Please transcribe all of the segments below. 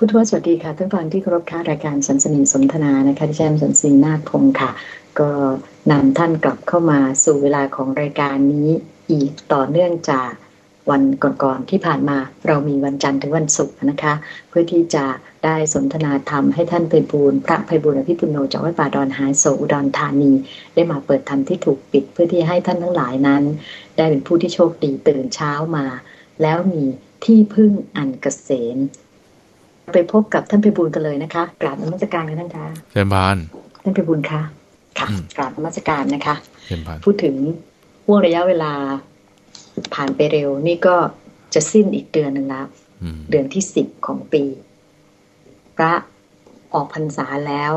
พุทวสวัสดีค่ะท่านฟังที่เคารพค่ารายการสันสนิสนทนานะคะที่ฉันสันสีนาคพงศ์ค่ะ ก็นำท่านกลับเข้ามาสู่เวลาของรายการนี้อีกต่อเนื่องจากวันก่อนๆที่ผ่านมาเรามีวันจันทร์ถึงวันศุกร์นะคะ เพื่อที่จะได้สนทนาธรรมให้ท่านไพบูลพระไพบูลอภิปุโนจากวัดป่าดอนหายโศอุดรธานี ได้มาเปิดธรรมที่ถูกปิดเพื่อที่ให้ท่านทั้งหลายนั้น ได้เป็นผู้ที่โชคดีตื่นเช้ามา แล้วมีที่พึ่งอันเกษม ไปพบกับท่านพิบูลกันเลยนะคะกราบนมัสการกันท่านคะเชิญบานท่านพิบูลคะค่ะกราบนมัสการนะคะเชิญบานพูดถึงห่วงระยะเวลาผ่านไปเร็ว นี่ก็จะสิ้นอีกเดือนหนึ่งแล้วเดือนที่สิบของปี พระออกพรรษาแล้ว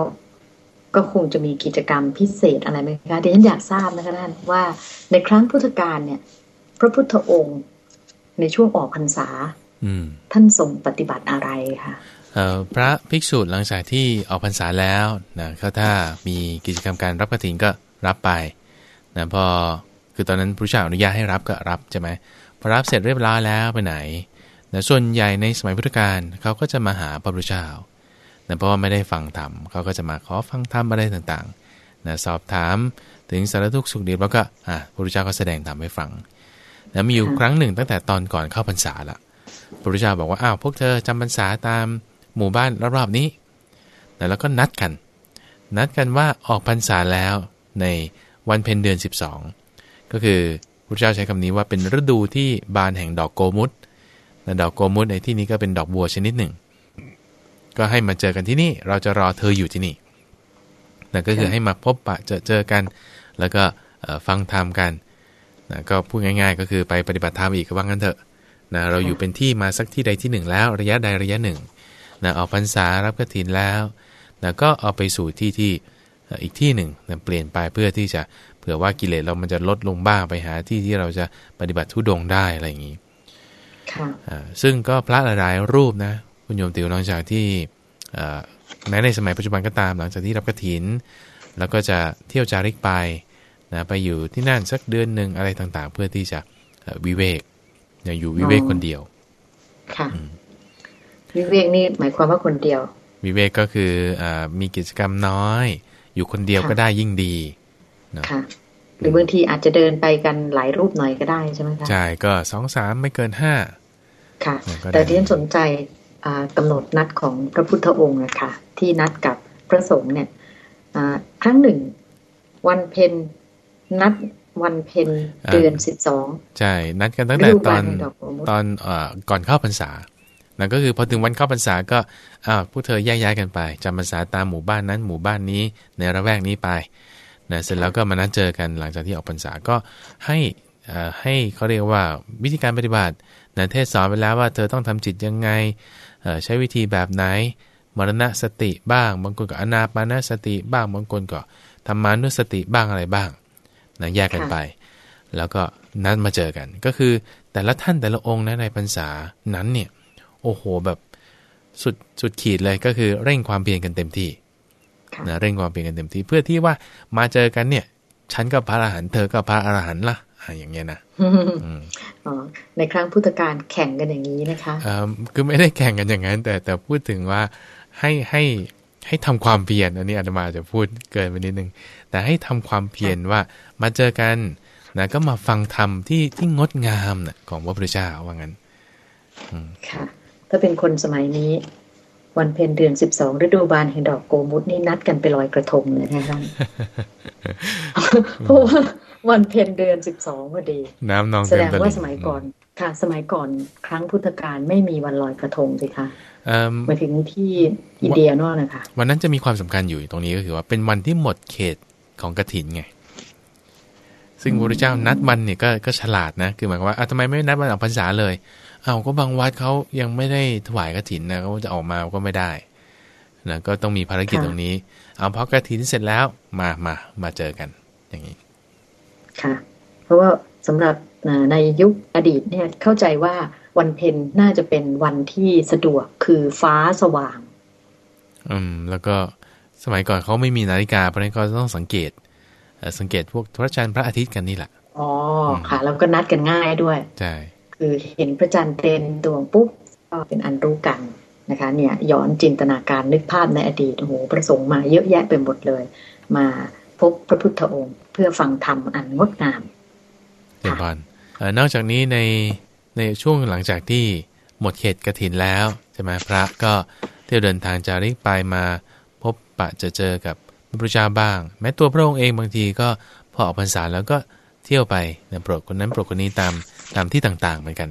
ก็คงจะมีกิจกรรมพิเศษอะไรไหมคะที่ฉันอยากทราบนะคะท่านว่าในครั้งพุทธกาลเนี่ย พระพุทธองค์ในช่วงออกพรรษา ท่านทรงปฏิบัติอะไรคะพระภิกษุหลังจากที่ออกพรรษาแล้วนะเขาถ้ามีกิจกรรมการรับกฐินก็รับไปนะพอคือตอนนั้นพระเจ้าอนุญาตให้รับก็รับใช่ไหมพอรับเสร็จเรียบร้อยแล้วไปไหนนะส่วนใหญ่ในสมัยพุทธกาลเขาก็จะมาหาพระพุทธเจ้านะเพราะว่าไม่ได้ฟังธรรมเขาก็จะมาขอฟังธรรมอะไรต่างๆนะสอบถามถึงสารทุกข์สุขดีแล้วก็อ่าพระพุทธเจ้าก็แสดงธรรมให้ฟังนะมีอยู่ครั้งหนึ่งตั้งแต่ตอนก่อนเข้าพรรษาละ พระพุทธเจ้าบอกว่าอ้าวพวกเธอจำพรรษาตามหมู่บ้านรอบๆนี้แล้วก็นัดกัน นัดกันว่าออกพรรษาแล้วในวันเพ็ญเดือน 12 ก็คือพระเจ้าใช้คำนี้ว่าเป็นฤดูที่บานแห่งดอกโกมุตและดอกโกมุตในที่นี้ก็เป็นดอกบัวชนิดหนึ่ง ก็ให้มาเจอกันที่นี่ เราจะรอเธออยู่ที่นี่นั่นก็คือให้มาพบปะเจอเจอกัน แล้วก็ฟังธรรมกันนะก็พูดง่าย ๆ ก็คือไปปฏิบัติธรรมอีกก็ว่างั้นเถอะ นะเราอยู่เป็นที่มาสักที่ใดที่หนึ่งแล้วระยะใดระยะหนึ่งนะออกพรรษารับกฐินแล้วนะก็เอาไปสู่ที่ที่อีกที่หนึ่งนะเปลี่ยนไปเพื่อที่จะเผื่อว่ากิเลสเรามันจะลดลงบ้างไปหาที่ที่เราจะปฏิบัติทุดงได้อะไรอย่างนี้ซึ่งก็พระหลายรูปนะคุณโยมติวหลังจากที่แม้ในสมัยปัจจุบันก็ตามหลังจากที่รับกฐิน แล้วก็จะเที่ยวจาริกไปนะไปอยู่ที่นั่นสักเดือนหนึ่งอะไรต่างๆ เพื่อที่จะวิเวก อย่าอยู่วิเวกคนเดียว ค่ะ วิเวกนี่หมายความว่าคนเดียว วิเวกก็คืออมีกิจกรรมน้อย อยู่คนเดียวก็ได้ยิ่งดีค่ะ หรือบางทีอาจจะเดินไปกันหลายรูปหน่อยก็ได้ใช่ไหมคะใช่ก็สองสามไม่เกินห้าค่ะ แต่ที่ฉันสนใจกำหนดนัดของพระพุทธองค์นะคะที่นัดกับพระสงฆ์เนี่ยครั้งหนึ่ง วันเพ็ญนัด วันเพ็ญเดือนสิบสองใช่นัดกันตั้งแต่ตอนตอนเอ่อก่อนเข้าพรรษานั่นก็คือพอถึงวันเข้าพรรษาก็อ้าวผู้เธอแยกย้ายกันไปจำพรรษาตามหมู่บ้านนั้นหมู่บ้านนี้ในระแวกนี้ไปนะเสร็จแล้วก็มานัดเจอกันหลังจากที่ออกพรรษาก็ให้ให้เขาเรียกว่าวิธีการปฏิบัตินะเทศสอนไปแล้วว่าเธอต้องทำจิตยังไงใช้วิธีแบบไหนมรณะสติบ้าง บางคนก็อนาปานสติบ้างบางคนก็ธรรมานุสติบ้างอะไรบ้าง นะแยกกันไป แล้วก็นัดมาเจอกัน ก็คือแต่ละท่านแต่ละองค์นะในพรรษานั้นเนี่ยโอ้โหแบบสุดสุดขีดเลยก็คือเร่งความเพียรกันเต็มที่นะเร่งความเพียรกันเต็มที่ เพื่อที่ว่ามาเจอกันเนี่ย ฉันก็พระอรหันต์เธอก็พระอรหันต์ละอย่างเงี้ยนะอ๋อในครั้งพุทธกาลแข่งกันอย่างนี้นะคะอ่าคือไม่ได้แข่งกันอย่างนั้น แต่แต่พูดถึงว่าให้ให้ ให้ทำความเพียรอันนี้อาตมาจะพูดเกินไปนิดนึง แต่ให้ทำความเพียรว่ามาเจอกันนะก็มาฟังธรรมที่ที่งดงามนะของพระพุทธเจ้าว่างั้นค่ะ ถ้าเป็นคนสมัยนี้ วันเพ็ญเดือนสิบสองฤดูบานแห่งดอกโกมุตนี่นัดกันไปลอยกระทงเลยนะคะเพราะว่าวันเพ็ญเดือนสิบสองพอดี น้ำนองแสดงว่าสมัยก่อน ค่ะ สมัยก่อนครั้งพุทธกาลไม่มีวันลอยกระทงสิคะมาถึงที่อินเดียนอกนะคะวันนั้นจะมีความสำคัญอยู่ตรงนี้ก็คือว่าเป็นวันที่หมดเขตของกระถินไง ซึ่งพระพุทธเจ้านัดวันเนี่ยก็ก็ฉลาดนะคือหมายความว่าทำไมไม่นัดวันออกพรรษาเลย เอาก็บางวัดเขายังไม่ได้ถวายกระถินนะเขาจะออกมาก็ไม่ได้นะก็ต้องมีภารกิจตรงนี้ เอาพอกระถินเสร็จแล้วมามามาเจอกัน อย่างนี้ค่ะ เพราะว่าสำหรับ ในยุคอดีตเนี่ยเข้าใจว่าวันเพ็ญน่าจะเป็นวันที่สะดวกคือฟ้าสว่าง อืม แล้วก็สมัยก่อนเขาไม่มีนาฬิกาเพราะนั้นก็ต้องสังเกตสังเกตพวกพระจันทร์พระอาทิตย์กันนี่แหละอ๋อค่ะ แล้วก็นัดกันง่ายด้วยใช่คือเห็นพระจันทร์เต็มดวงปุ๊บก็เป็นอันรู้กันนะคะ เนี่ยย้อนจินตนาการนึกภาพในอดีตโอ้โหประสงค์มาเยอะแยะไปหมดเลย มาพบพระพุทธองค์ เพื่อฟังธรรมอันงดงามเดี๋ยวก่อ นอกจากนี้ในในช่วงหลังจากที่หมดเขตกระถินแล้วใช่ไหมพระก็เที่ยวเดินทางจาริกไปมาพบปะจะเจอกับพระพุทธเจ้าบ้าง แม้ตัวพระองค์เองบางทีก็พอออกพรรษาแล้วก็เที่ยวไปนะโปรดคนนั้นโปรดคนนี้ตามตามที่ต่างๆเหมือนกัน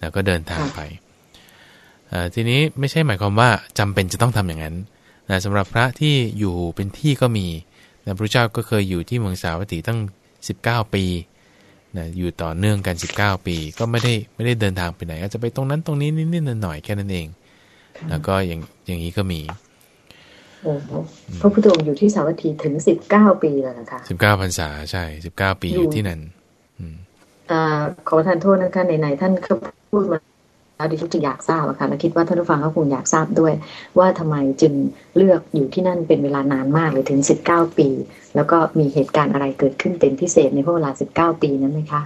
แล้วก็เดินทางไปทีนี้ไม่ใช่หมายความว่าจำเป็นจะต้องทำอย่างนั้นนะสำหรับพระที่อยู่เป็นที่ก็มีนะพระเจ้าก็เคยอยู่ที่เมืองสาวัตถีตั้ง 19 ปี นะอยู่ต่อเนื่องกัน 19 ปี ก็ไม่ได้ไม่ได้เดินทางไปไหน อาจจะไปตรงนั้นตรงนี้นิดๆหน่อยๆแค่นั้นเอง แล้วก็อย่างอย่างนี้ก็มีพระพุทธองค์อยู่ที่สาวัตถีถึงสิบเก้าปีแล้วนะคะสิบเก้าพรรษาใช่สิบเก้าปีอยู่ที่นั่นอ่าขอทานโทษนะคะไหนๆท่านก็พูดมา แล้วดิฉันจะอยากทราบอะค่ะและคิดว่าท่านผู้ฟังก็คงอยากทราบด้วย ว่าทำไมจึงเลือกอยู่ที่นั่นเป็นเวลานานมากเลยถึงสิบเก้าปี แล้วก็มีเหตุการณ์อะไรเกิดขึ้นเป็นพิเศษในเวลาสิบเก้าปีนั้นไหมคะ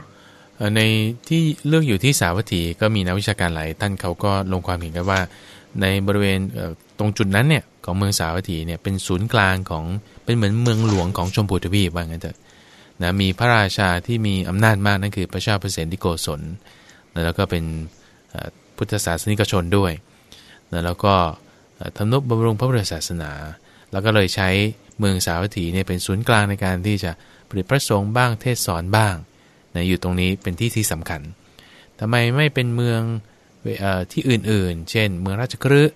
ในที่เลือกอยู่ที่สาวัตถีก็มีนักวิชาการหลายท่านเขาก็ลงความเห็นกันว่า ในบริเวณตรงจุดนั้นเนี่ยของเมืองสาวัตถีเนี่ยเป็นศูนย์กลางของเป็นเหมือนเมืองหลวงของชมพูทวีปว่างั้นเถอะนะมีพระราชาที่มีอำนาจมากนั่นคือพระเจ้าเปรตที่โกศลแล้วก็เป็น พุทธศาสนิกชนด้วยแล้วก็ทำนุบำรุงพระพุทธศาสนา แล้วก็เลยใช้เมืองสาวัตถีเนี่ยเป็นศูนย์กลางในการที่จะผลิตพระสงฆ์บ้างเทศสอนบ้างนะอยู่ตรงนี้เป็นที่ที่สำคัญทำไมไม่เป็นเมืองที่อื่นๆ เช่น เมืองราชกฤห์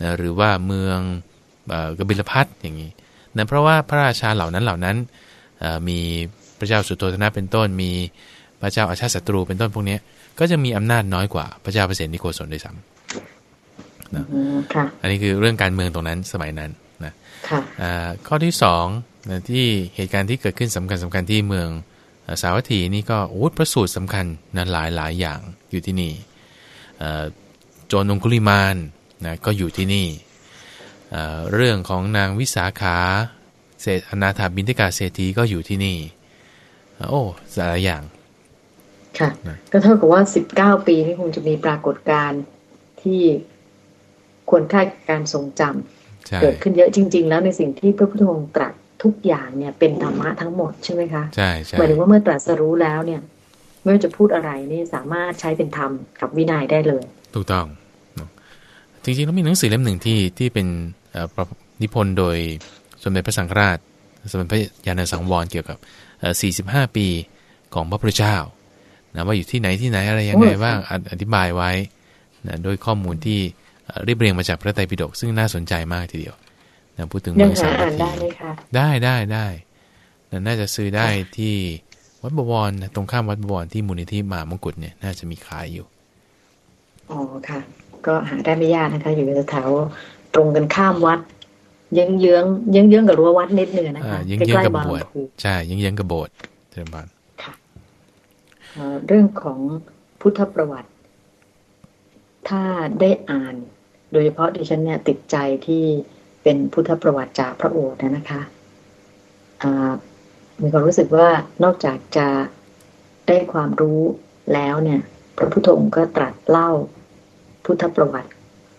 นะหรือว่าเมืองกบิลพัทอย่างนี้นะเพราะว่าพระราชาเหล่านั้นเหล่านั้นมีพระเจ้าสุโธทนะเป็นต้น มีพระเจ้าอาชาศัตรูเป็นต้นพวกนี้ ก็จะมีอำนาจน้อยกว่าพระเจ้าเปรตนิโกศลด้วยซ้ำนะอันนี้คือเรื่องการเมืองตรงนั้นสมัยนั้นนะข้อที่สองนะที่เหตุการณ์ที่เกิดขึ้นสำคัญสำคัญที่เมืองสาวัตถีนี่ก็โอ้พระสูตรสำคัญนะหลายหลายอย่างอยู่ที่นี่โจนองคุลิมานนะก็อยู่ที่นี่เรื่องของนางวิสาขาเศษอนาถาบินทิกาเศรษฐีก็อยู่ที่นี่ โอ้หลายอย่าง ค่ะ ก็เท่ากับว่าสิบเก้าปีนี่คงจะมีปรากฏการณ์ที่ควรค่าการทรงจำเกิดขึ้นเยอะจริง ๆ แล้วในสิ่งที่พระพุทธองค์ตรัสทุกอย่างเนี่ยเป็นธรรมะทั้งหมดใช่ไหมคะใช่ใช่หมายถึงว่าเมื่อตรัสรู้แล้วเนี่ยไม่ว่าจะพูดอะไรนี่สามารถใช้เป็นธรรมกับวินัยได้เลย ถูกต้องจริงๆแล้วมีหนังสือเล่มหนึ่งที่ที่เป็นนิพนธ์โดยสมเด็จพระสังฆราช สมเด็จพระยาณสังวรเกี่ยวกับ 45 ปีของพระพุทธเจ้า นะว่าอยู่ที่ไหนที่ไหนอะไรยังไงบ้างอธิบายไว้นะโดยข้อมูลที่เรียบเรียงมาจากพระไตรปิฎกซึ่งน่าสนใจมากทีเดียวนะพูดถึงเมืองสาวัตถีได้ได้ได้นะน่าจะซื้อได้ที่วัดบวรตรงข้ามวัดบวรที่มูลนิธิมามงกุฎเนี่ยน่าจะมีขายอยู่อ๋อค่ะ ก็หาได้ไม่ยากนะคะ อยู่แถวตรงกันข้ามวัดเยื้องเยื้องเยื้องเยื้องกับรั้ววัดนิดนึงนะคะใกล้ๆบางลำพูใช่เยื้องเยื้องกับโบสถ์เจริญบาน เรื่องของพุทธประวัติ ถ้าได้อ่าน โดยเฉพาะดิฉันเนี่ยติดใจที่เป็นพุทธประวัติจากพระโอษฐ์นะคะมีความรู้สึกว่านอกจากจะได้ความรู้แล้วเนี่ย พระพุทธองค์ก็ตรัสเล่าพุทธประวัติ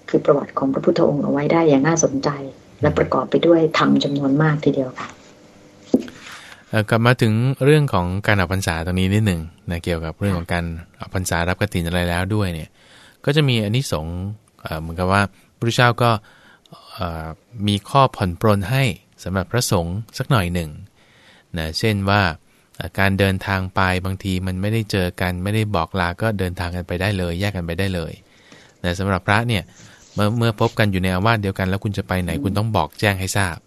คือประวัติของพระพุทธองค์เอาไว้ได้อย่างน่าสนใจ และประกอบไปด้วยธรรมจำนวนมากทีเดียวค่ะ กลับมาถึงเรื่องของการออกพรรษาตรงนี้นิดหนึ่งนะเกี่ยวกับเรื่องของการออกพรรษารับกฐินอะไรแล้วด้วยเนี่ยก็จะมีอนนิสงส์เหมือนกับว่าพระเจ้าก็มีข้อผ่อนปรนให้สำหรับพระสงฆ์สักหน่อยหนึ่งนะเช่นว่าการเดินทางไปบางทีมันไม่ได้เจอกันไม่ได้บอกลาก็เดินทางกันไปได้เลย แยกกันไปได้เลยแต่สำหรับพระเนี่ยเมื่อเมื่อพบกันอยู่ในอาวาสเดียวกัน แล้วคุณจะไปไหนคุณต้องบอกแจ้งให้ทราบ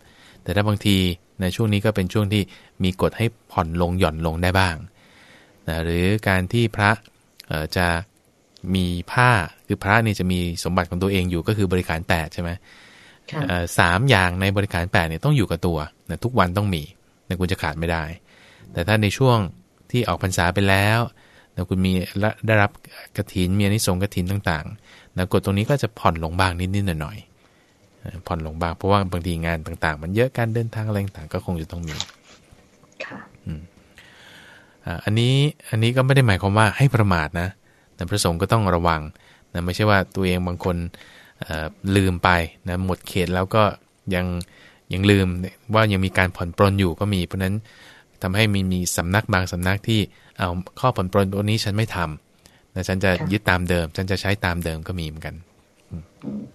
แต่ถ้าบางที ในช่วงนี้ก็เป็นช่วงที่มีกฎให้ผ่อนลงหย่อนลงได้บ้างนะหรือการที่พระจะมีผ้าคือพระนี่จะมีสมบัติของตัวเองอยู่ก็คือบริการแปดใช่ไหมสามอย่างในบริการแปดเนี่ยต้องอยู่กับตัวนะทุกวันต้องมีนะคุณจะขาดไม่ได้ แต่ถ้าในช่วงที่ออกพรรษาไปแล้วนะคุณมีได้รับกระถินมีอนิสงส์กระถินต่างๆนะกฎตรงนี้ก็จะผ่อนลงบ้างนิดๆหน่อยๆ ผ่อนลงบ้างเพราะว่าบางทีงานต่าง ๆ มันเยอะการเดินทางอะไรต่างๆก็คงจะต้องมีค่ะอันนี้อันนี้ก็ไม่ได้หมายความว่าให้ประมาทนะแต่พระสงฆ์ก็ต้องระวังนะไม่ใช่ว่าตัวเองบางคนลืมไปนะหมดเขตแล้วก็ยังยังลืมว่ายังมีการผ่อนปลนอยู่ก็มี เพราะนั้นทำให้มีมีสำนักบางสำนักที่เอาข้อผ่อนปลนตัวนี้ฉันไม่ทำนะฉันจะยึดตามเดิม ฉันจะใช้ตามเดิมก็มีเหมือนกัน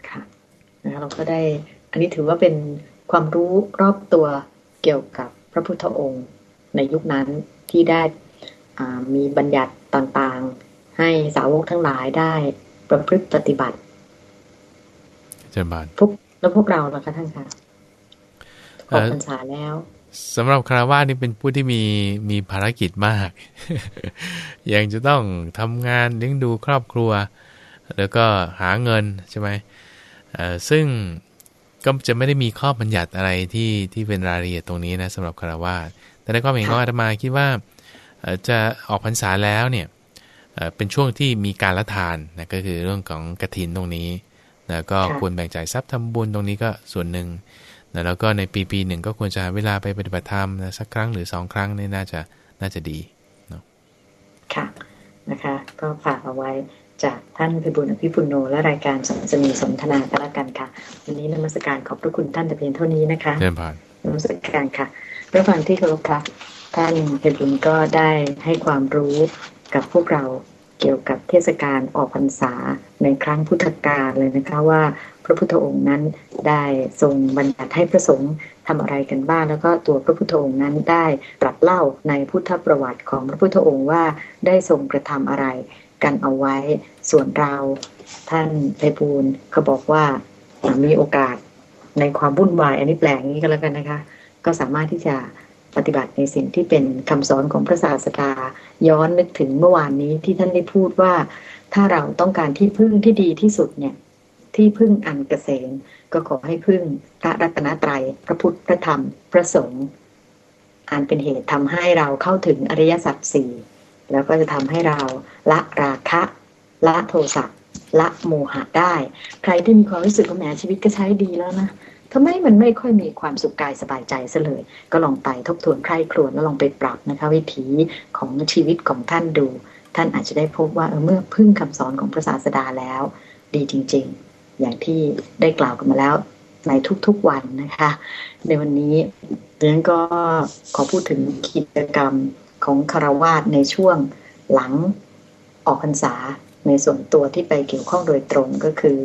ค่ะ นะเราก็ได้ อันนี้ถือว่าเป็นความรู้รอบตัวเกี่ยวกับพระพุทธองค์ ในยุคนั้นที่ได้มีบัญญัติต่างๆ ให้สาวกทั้งหลายได้ประพฤติปฏิบัติเจริญบานพวกแล้วพวกเราล่ะคะท่านคะออกพรรษาแล้วสำหรับคราวาสนี่เป็นผู้ที่มีมีภารกิจมาก ยังจะต้องทำงานเลี้ยงดูครอบครัว แล้วก็หาเงินใช่ไหม ซึ่งก็จะไม่ได้มีข้อบัญญัติอะไรที่ที่เป็นรายละเอียดตรงนี้นะสำหรับคารวาสแต่ในความเห็นของอาตมาคิดว่าจะออกพรรษาแล้วเนี่ยเป็นช่วงที่มีการละทานนะก็คือเรื่องของกระถินตรงนี้แล้วก็ควรแบ่งจ่ายทรัพย์ทำบุญตรงนี้ก็ส่วนหนึ่งแล้วก็ในปีปีหนึ่งก็ควรจะเวลาไปปฏิบัติธรรมสักครั้งหรือสองครั้งนี่น่าจะน่าจะดีเนาะค่ะนะคะก็ฝากเอาไว้ จากท่านพิบุญอภิปุโนและรายการสัมสนีสนทนากันละกันค่ะ วันนี้นมัสการขอบพระคุณท่านแต่เพียงเท่านี้นะคะเรียนผ่านนมัสการค่ะเรื่องฟังที่เคารพครับท่านพิบุญก็ได้ให้ความรู้กับพวกเราเกี่ยวกับเทศกาลออกพรรษาในครั้งพุทธกาลเลยนะคะว่า พระพุทธองค์นั้นได้ทรงบัญญัติให้พระสงฆ์ทำอะไรกันบ้าง แล้วก็ตัวพระพุทธองค์นั้นได้ตรัสเล่าในพุทธประวัติของพระพุทธองค์ว่าได้ทรงกระทำอะไร กันเอาไว้ ส่วนเรา ท่านไพบูลเขาบอกว่ามีโอกาสในความวุ่นวาย อันนี้แปลงนี้ก็แล้วกันนะคะ ก็สามารถที่จะปฏิบัติในสิ่งที่เป็นคำสอนของพระศาสดาย้อนนึกถึงเมื่อวานนี้ที่ท่านได้พูดว่า ถ้าเราต้องการที่พึ่งที่ดีที่สุดเนี่ยที่พึ่งอันเกษมก็ขอให้พึ่งพระรัตนตรัยพระพุทธพระธรรมพระสงฆ์อันเป็นเหตุทำให้เราเข้าถึงอริยสัจสี่ แล้วก็จะทำให้เราละราคะละโทสะละโมหะได้ ใครที่มีความรู้สึกว่าแหมชีวิตก็ใช้ดีแล้วนะทำไมมันไม่ค่อยมีความสุขกายสบายใจซะเลย ก็ลองไปทบทวนใคร่ครวญแล้วลองไปปรับนะคะ วิถีของชีวิตของท่านดู ท่านอาจจะได้พบว่าเออเมื่อพึ่งคำสอนของพระศาสดาแล้ว ดีจริง ๆ อย่างที่ได้กล่าวกันมาแล้ว ในทุกๆวันนะคะ ในวันนี้เรื่องก็ขอพูดถึงกิจกรรม ของคารวาสในช่วงหลังออกพรรษาในส่วนตัวที่ไปเกี่ยวข้องโดยตรงก็คือ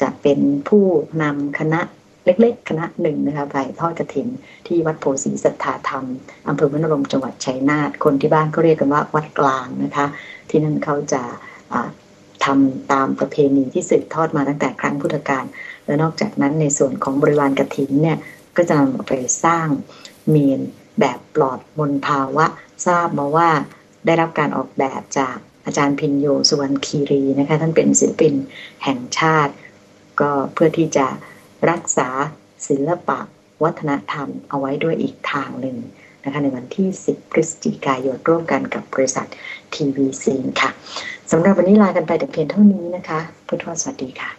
จะเป็นผู้นำคณะเล็กๆ คณะหนึ่งนะคะไปทอดกระถินที่วัดโพสีสัทธาธรรมอำเภอวินรมจังหวัดชัยนาทคนที่บ้านก็เรียกกันว่าวัดกลางนะคะ ที่นั่นเขาจะทำตามประเพณีที่สืบทอดมาตั้งแต่ครั้งพุทธกาลและนอกจากนั้นในส่วนของบริวารกระถินเนี่ยก็จะนำไปสร้างเมน แบบปลอดมลภาวะ ทราบมาว่าได้รับการออกแบบจากอาจารย์พินโยสุวรรณคีรีนะคะท่านเป็นศิลปินแห่งชาติ ก็เพื่อที่จะรักษาศิลปะวัฒนธรรมเอาไว้ด้วยอีกทางหนึ่งนะคะในวันที่ 10 พฤศจิกายนร่วมกันกับบริษัททีวีซีนค่ะสำหรับวันนี้ลากันไปแต่เพียงเท่านี้นะคะ พุทธวสวัสดีค่ะ